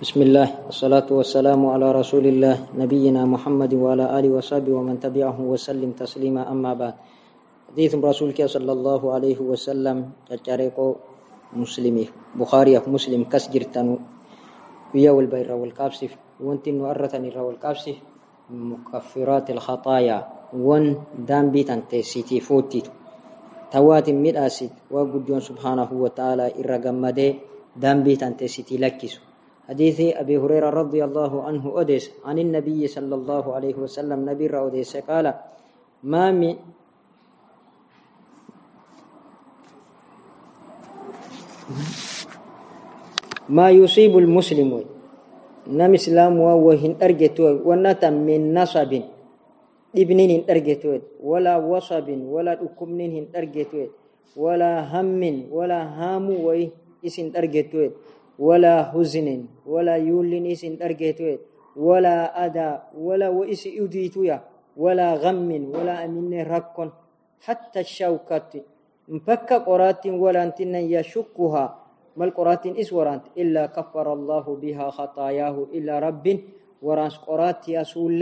بسم الله والصلاة والسلام على رسول الله نبينا محمد وعلى آله وصحبه ومن تبعه وسلم تسليما أما بعد. حديث رسولك صلى الله عليه وسلم تجاريق مسلمي بخاري مسلم كسجرتن ويا والبير والكابسف وانت نؤرتني والكابسف مكفرات الخطايا وان دام بيتن تسيتي فوتي. توات مداسد وقدون سبحانه وتعالى إرقمدي دام بيتن تسيتي لكسو حديث أبي هريرة رضي الله عنه أدس عن النبي صلى الله عليه وسلم نبي أدس قال ما من ما يصيب المسلم نم إسلام وهن أرجتو ونتا من نصب إبنين أرجتو ولا وصب ولا أكمنين أرجتو ولا هم ولا هام وي إسن أرجتو ولا حزن ولا يولن إسن ولا أدا ولا وإس يديتويا ولا غم ولا أمين ركن حتى الشوكة. مفك قرات ولا أنتن يشكها ما القرات إسورانت إلا كفر الله بها خطاياه إلا رب. ورانس قرات يسول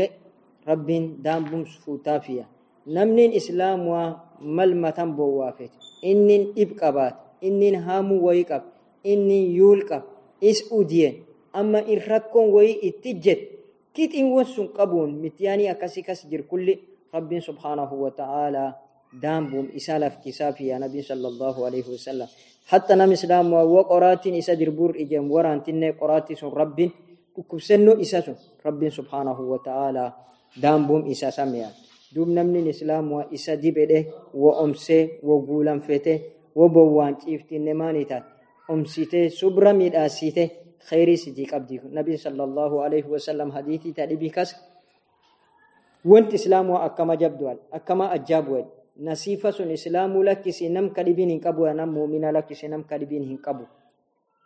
رب دامبم فوتافيا. نمنين إسلام وملمة بوافت إنن إبقبات إنن هامو ويقب inni yuulqa is udiyeen amma in rakkoon wayii itti jet kixiiwwan sun qabuun mityaanii akkasii kas jir kulli rabbiin subhaanahu wa ta'aalaa daambuun isaa lafkisaa fi nabiin sallallahu alaihi wasallam hatta nam islaamaa wa qoraatiin isa dirbuur ijeem waraantinne qoraatti sun rabbiin dhukkubsennoo isa sun rabbiin wa ta'aalaa daambuun isa sameeyaan duub namni islaamaa isa dibedhe wa omsee wa guulanfete wa bowwaan ciiftinne maanii أمسيته سبرا ميداسيته خيري سيدي قبدي نبي صلى الله عليه وسلم حديثي تدبي كس وانت إسلام أكما جبدوال أكما أجابوال. نصيفة سن إسلام لك سنم كدبين هنقبو نم مؤمن لك سنم كدبين هنقبو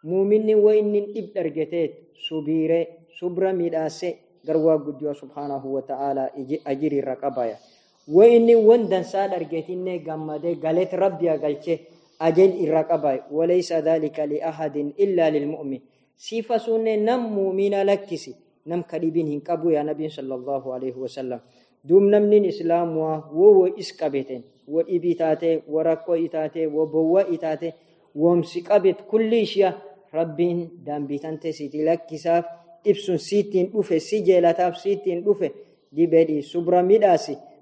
مؤمن وإن إبدر جتيت سبيري سبرا ميداسي غروا قدوا سبحانه وتعالى أجري الرقبايا. وإن وندن سال أرجتين غمده غلط ربي أغلچه أجل الرقبة وليس ذلك لأحد إلا للمؤمن. صفة سنة نم مؤمن لكسي. نم كريبين هنكبو يا نبي صلى الله عليه وسلم. دوم نمن إسلام وو إسكابتين. وإبتاته ورقو إتاته وبوا إتاته ومسكابت كل شيء ربين دام بيتانته سيتي لكساف. إبسون سيتين أوفي سيجيلاتاف سيتين أوفي دي بدي سبرا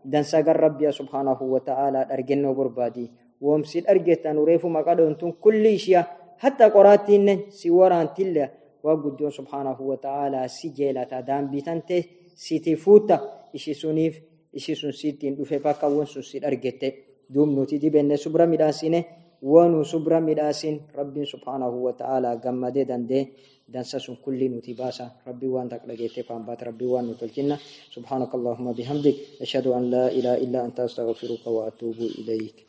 ميداسي دان ساقر ربي سبحانه وتعالى أرجنو بربادي ومسيد أرجتان وريفو مقادون تون كل شيء حتى قراتين سواران تلا وقدو سبحانه وتعالى سجيلة دام بيتانته سيتي فوتا إشي سونيف إشي سون سيتين دوفي باكا ونسون سيد أرجته دوم نوتي وانو سبرا مداسين ربي سبحانه وتعالى قمده دنده دنسا سن كل نوتي باسا. ربي وان تك لغيته فانبات ربي وان نتلجنا سبحانك اللهم بحمدك أشهد أن لا إله إلا أنت أستغفرك وأتوب إليك.